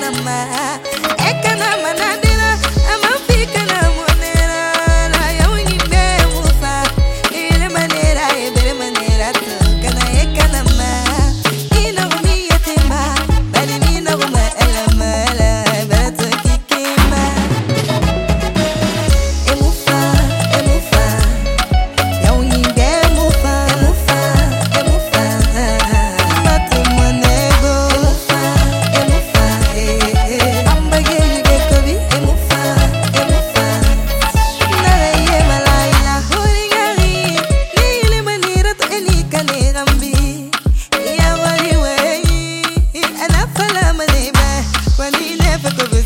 nama ekana mana Well, I'm a when he never goes.